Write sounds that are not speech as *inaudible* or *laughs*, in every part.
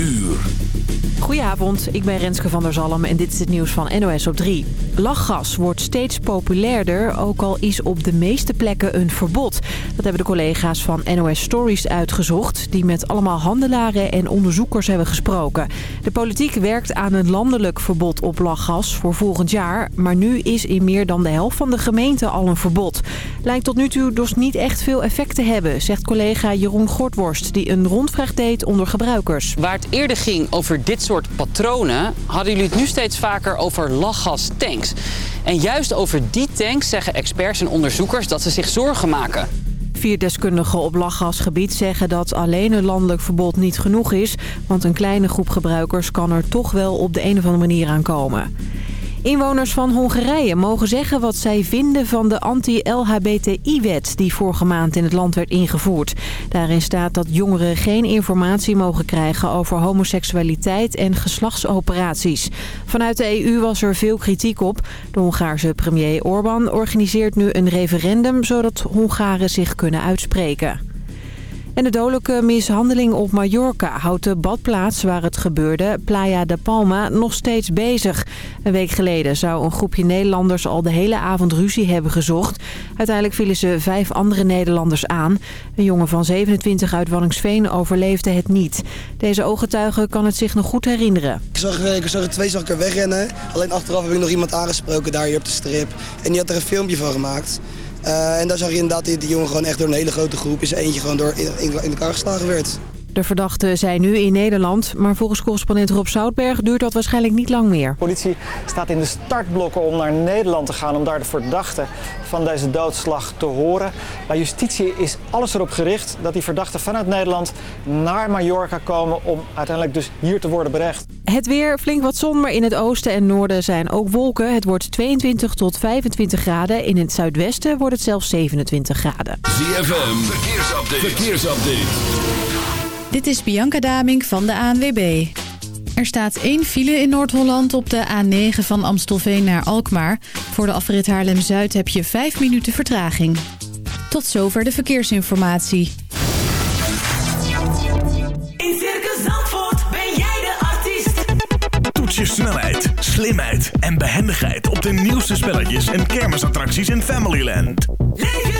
uur. Goedenavond, ik ben Renske van der Zalm en dit is het nieuws van NOS op 3. Lachgas wordt steeds populairder, ook al is op de meeste plekken een verbod. Dat hebben de collega's van NOS Stories uitgezocht... die met allemaal handelaren en onderzoekers hebben gesproken. De politiek werkt aan een landelijk verbod op lachgas voor volgend jaar... maar nu is in meer dan de helft van de gemeenten al een verbod. Lijkt tot nu toe dus niet echt veel effect te hebben... zegt collega Jeroen Gortworst, die een rondvraag deed onder gebruikers. Waar het eerder ging over dit soort patronen... hadden jullie het nu steeds vaker over lachgastanks. En juist over die tanks zeggen experts en onderzoekers dat ze zich zorgen maken. Vier deskundigen op lachgasgebied zeggen dat alleen een landelijk verbod niet genoeg is... want een kleine groep gebruikers kan er toch wel op de een of andere manier aan komen. Inwoners van Hongarije mogen zeggen wat zij vinden van de anti-LHBTI-wet die vorige maand in het land werd ingevoerd. Daarin staat dat jongeren geen informatie mogen krijgen over homoseksualiteit en geslachtsoperaties. Vanuit de EU was er veel kritiek op. De Hongaarse premier Orbán organiseert nu een referendum zodat Hongaren zich kunnen uitspreken. En de dodelijke mishandeling op Mallorca houdt de badplaats waar het gebeurde, Playa de Palma, nog steeds bezig. Een week geleden zou een groepje Nederlanders al de hele avond ruzie hebben gezocht. Uiteindelijk vielen ze vijf andere Nederlanders aan. Een jongen van 27 uit Wanningsveen overleefde het niet. Deze ooggetuige kan het zich nog goed herinneren. Ik zag, ik zag er twee zag wegrennen. Alleen achteraf heb ik nog iemand aangesproken daar hier op de strip. En die had er een filmpje van gemaakt. Uh, en daar zag je inderdaad die, die jongen gewoon echt door een hele grote groep... is eentje gewoon door in, in elkaar geslagen werd. De verdachten zijn nu in Nederland, maar volgens correspondent Rob Zoutberg duurt dat waarschijnlijk niet lang meer. De politie staat in de startblokken om naar Nederland te gaan om daar de verdachte van deze doodslag te horen. Bij justitie is alles erop gericht dat die verdachten vanuit Nederland naar Mallorca komen om uiteindelijk dus hier te worden berecht. Het weer, flink wat zon, maar in het oosten en noorden zijn ook wolken. Het wordt 22 tot 25 graden. In het zuidwesten wordt het zelfs 27 graden. ZFM, verkeersupdate. verkeersupdate. Dit is Bianca Daming van de ANWB. Er staat één file in Noord-Holland op de A9 van Amstelveen naar Alkmaar. Voor de afrit Haarlem-Zuid heb je 5 minuten vertraging. Tot zover de verkeersinformatie. In Circus Zandvoort ben jij de artiest. Toets je snelheid, slimheid en behendigheid op de nieuwste spelletjes en kermisattracties in Familyland. Leef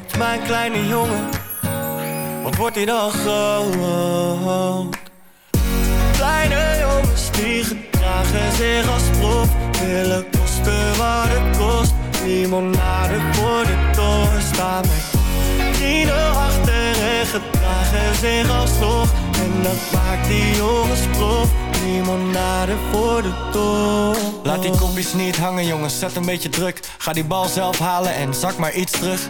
mijn kleine jongen, wat wordt hij dan groot? Kleine jongens die gedragen zich als prof, willen kosten wat het kost. Limonade voor de toren staan mijn vrienden achter en gedragen zich als nog. En dat maakt die jongens prof. Limonade voor de toren. Laat die kopjes niet hangen jongens, zet een beetje druk. Ga die bal zelf halen en zak maar iets terug.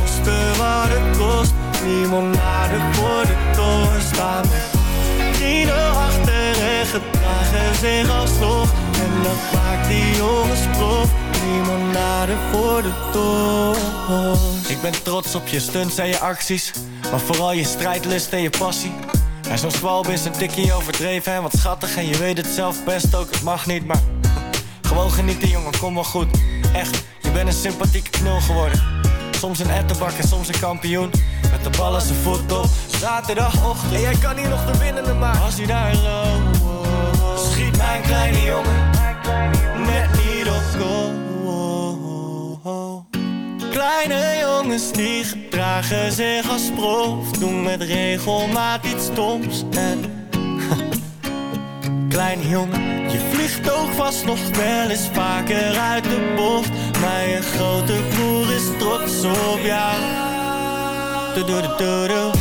kosten wat het kost. Voor de toren Staan met vrienden achter en gedragen zich alsnog. En dat maakt die jongens prof. Limonade voor de tocht. Ik ben trots op je stunts en je acties. Maar vooral je strijdlust en je passie. En zo'n zwalb is een tikje overdreven en wat schattig. En je weet het zelf best ook, het mag niet, maar... Gewoon genieten jongen, kom wel goed. Echt, je bent een sympathieke knul geworden. Soms een ettenbak en soms een kampioen. Met de bal aan zijn voet op. Zaterdagochtend. En jij kan hier nog de winnende maken. Als hij daar loopt. Schiet mijn kleine jongen. Net niet op goal. Kleine jongens die gedragen zich als prof. Doen met regelmaat iets stoms. En *laughs* Kleine jongen, je vliegt ook vast nog wel eens vaker uit de bocht. Je grote broer is trots op jou. Doe, doe, doe.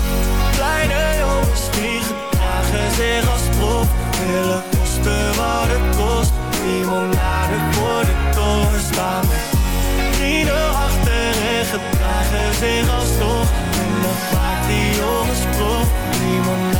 Kleine jongens die gedragen zich als prof. Willen kosten wat het kost. Limonade voor de toren staan. Vrienden achter en gedragen zich alsnog. En dat maakt die jongens prof. Limonade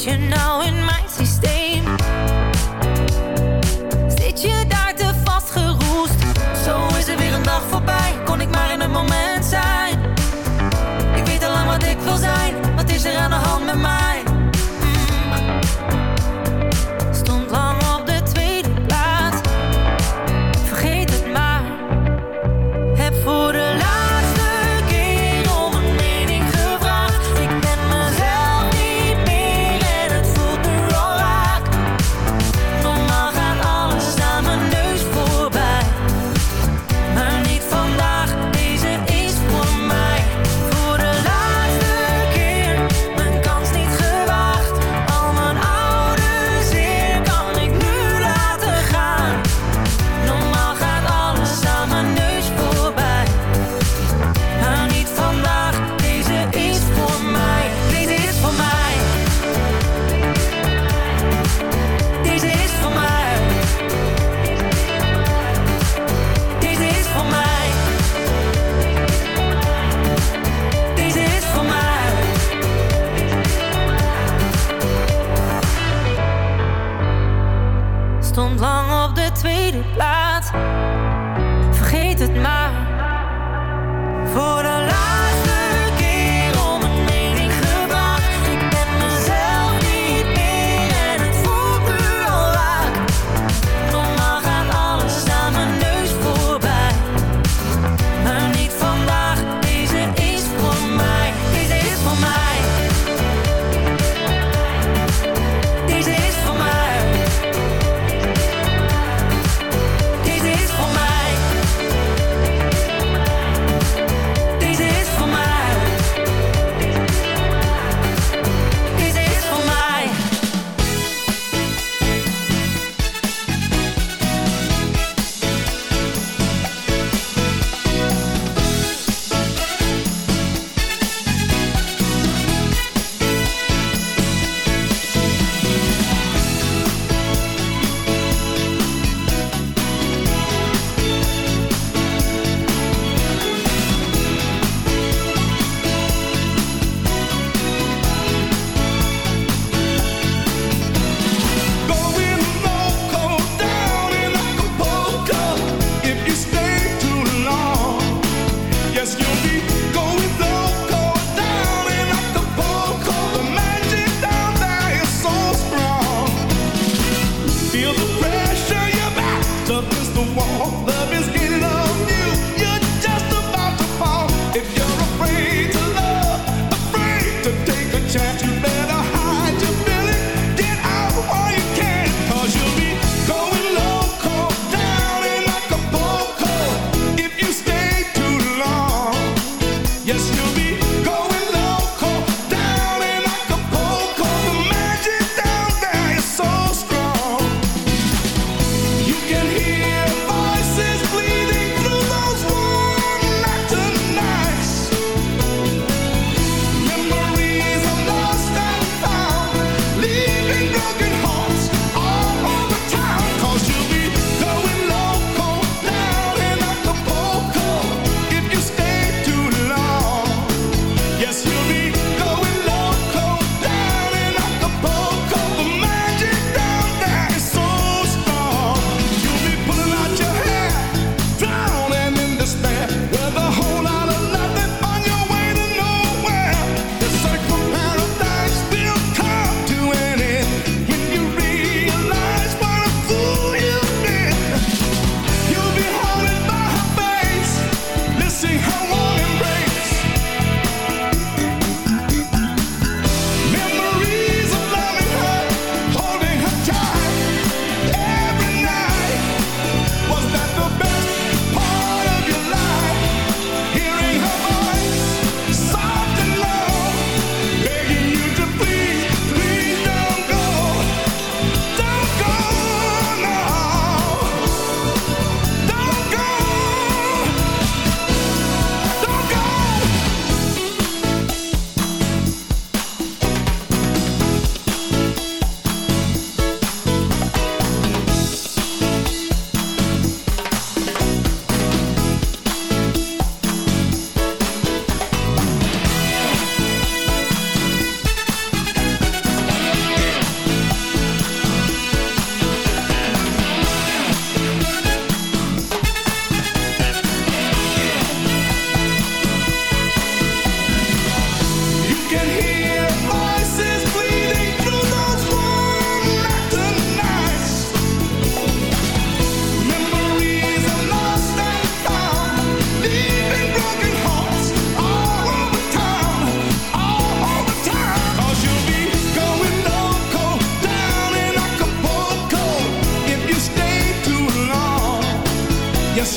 Zit je nou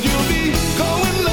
you'll be going low.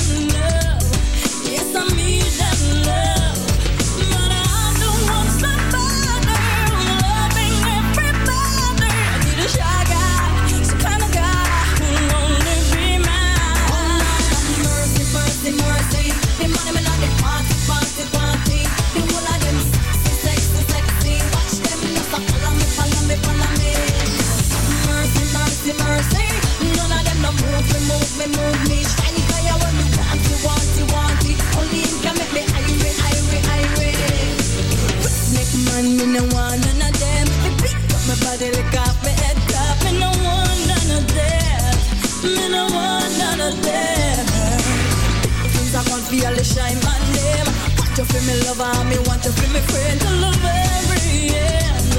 feel me lover, me want you feel me friend till the very end,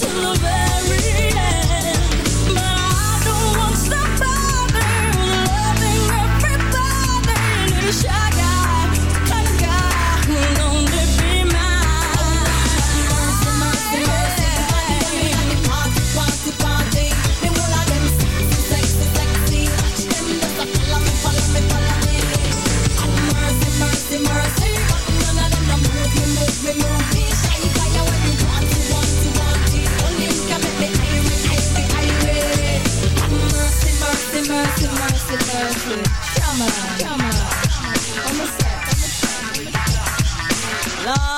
till the very end. love.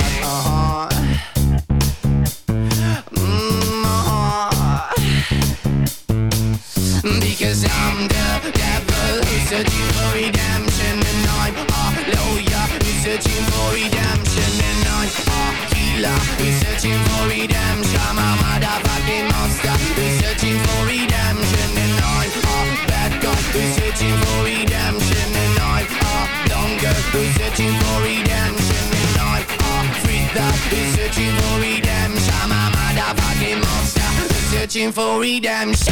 searching for redemption and I'm a lawyer who's searching for redemption and I'm a healer who's searching for redemption. I'm a motherfucking monster who's searching for redemption and I'm a bad guy who's searching for redemption and I'm a donker. who's searching for redemption and I'm a freak We're who's searching for redemption. I'm a motherfucking monster who's searching for redemption.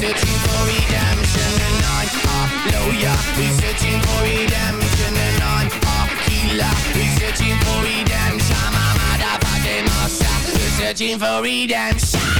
devil, researching for redemption And I'm a lawyer, researching for redemption And I'm a healer, researching for redemption. I'm a motherfucking monster, researching for redemption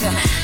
Yeah.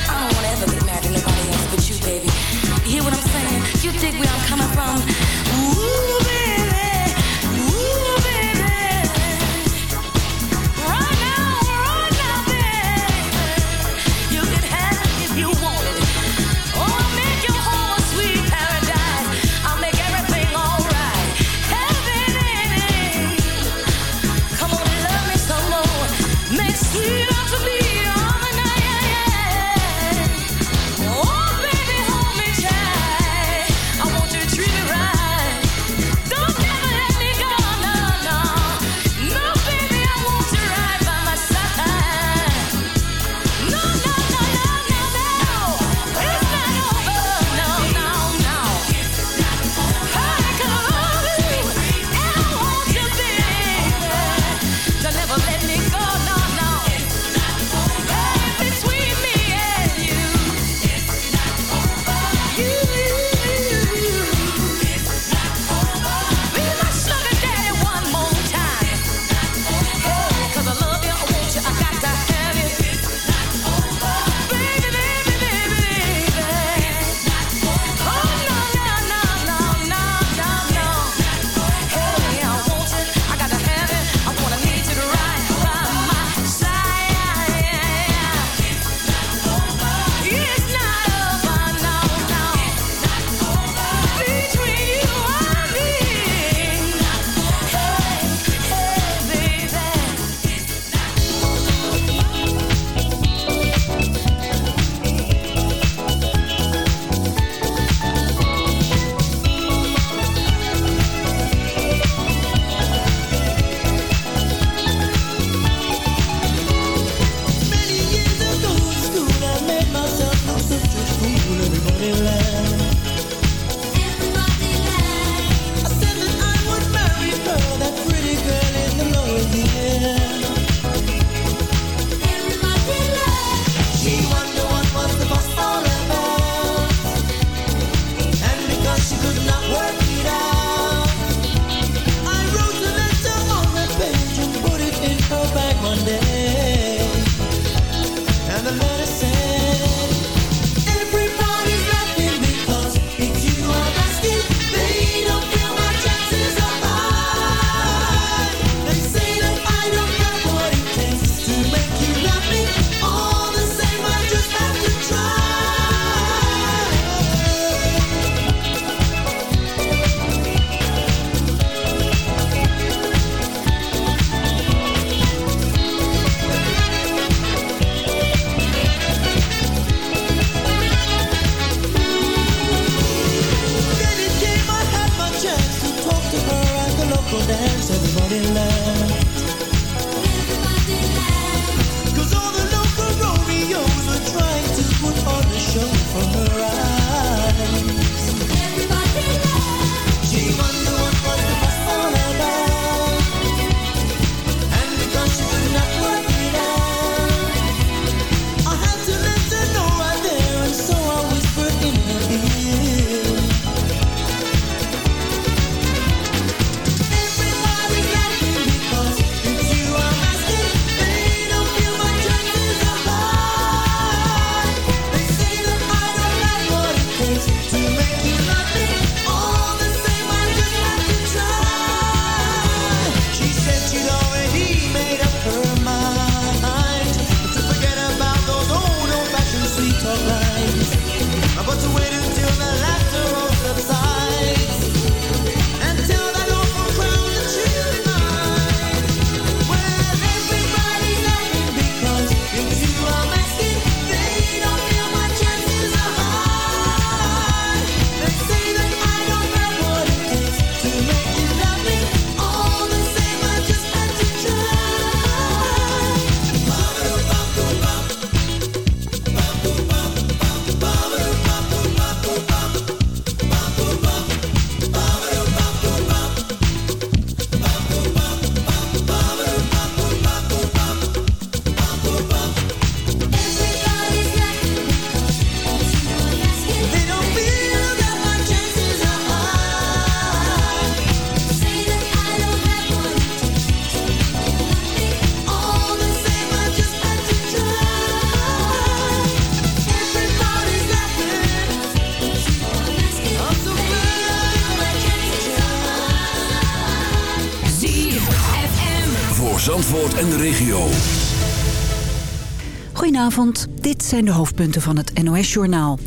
zijn de hoofdpunten van het NOS-journaal.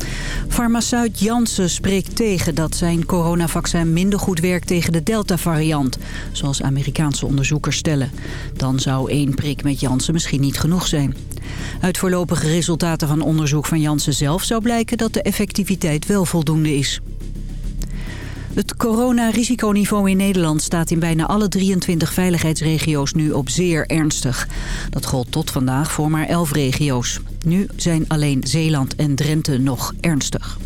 Farmaceut Janssen spreekt tegen dat zijn coronavaccin minder goed werkt tegen de Delta-variant. Zoals Amerikaanse onderzoekers stellen. Dan zou één prik met Janssen misschien niet genoeg zijn. Uit voorlopige resultaten van onderzoek van Janssen zelf zou blijken dat de effectiviteit wel voldoende is. Het coronarisiconiveau in Nederland staat in bijna alle 23 veiligheidsregio's nu op zeer ernstig. Dat gold tot vandaag voor maar 11 regio's. Nu zijn alleen Zeeland en Drenthe nog ernstig.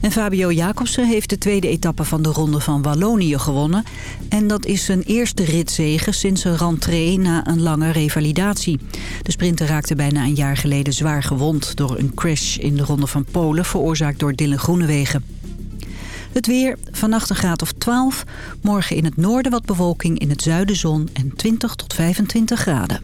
En Fabio Jacobsen heeft de tweede etappe van de Ronde van Wallonië gewonnen. En dat is zijn eerste ritzege sinds zijn rentree na een lange revalidatie. De sprinter raakte bijna een jaar geleden zwaar gewond... door een crash in de Ronde van Polen, veroorzaakt door Dylan Groenewegen. Het weer, vannacht een graad of 12. Morgen in het noorden wat bewolking, in het zuiden zon en 20 tot 25 graden.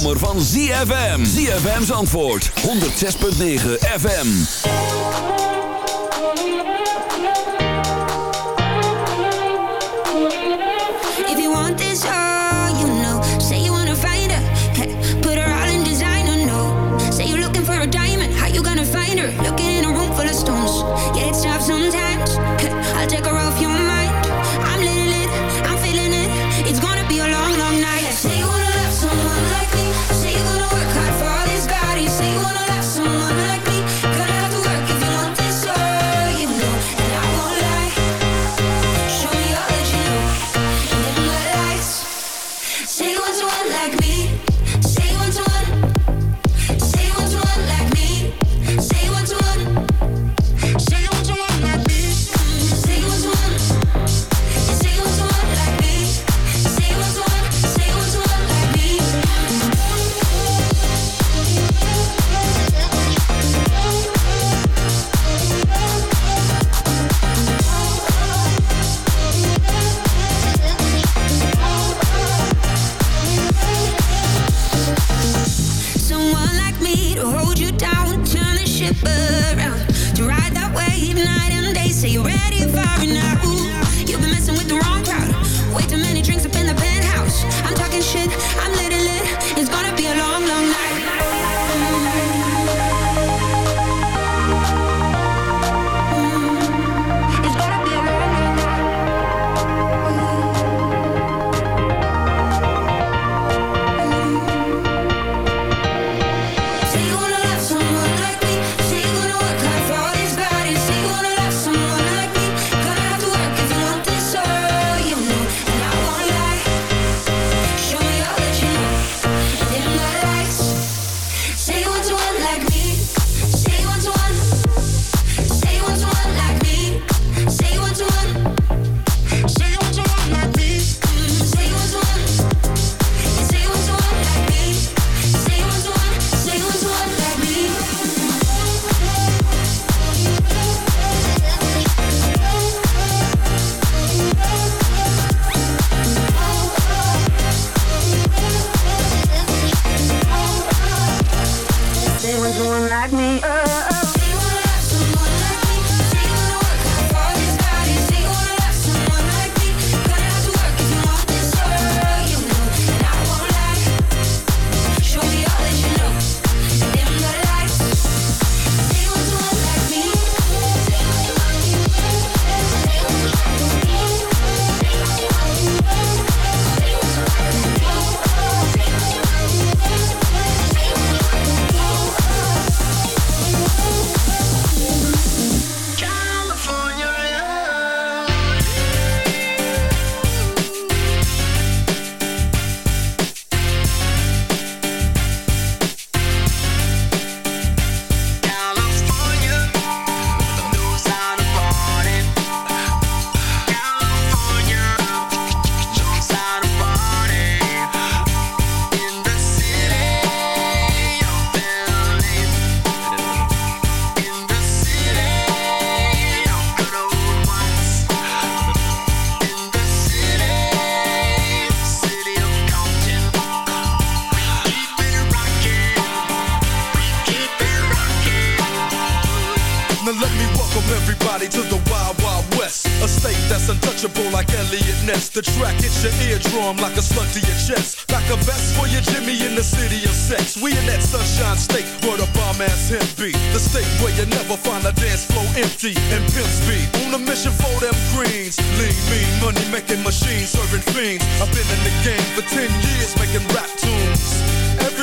zomer van ZFM. ZFM's antwoord. 106.9 FM. If you want this Raw like a slug to your chest. Like a vest for your Jimmy in the city of sex. We in that sunshine state where the bomb ass hemp be. The state where you never find a dance floor empty and pimp speed. On a mission for them greens. Lean, mean, money making machines, serving fiends. I've been in the game for 10 years making rap tunes.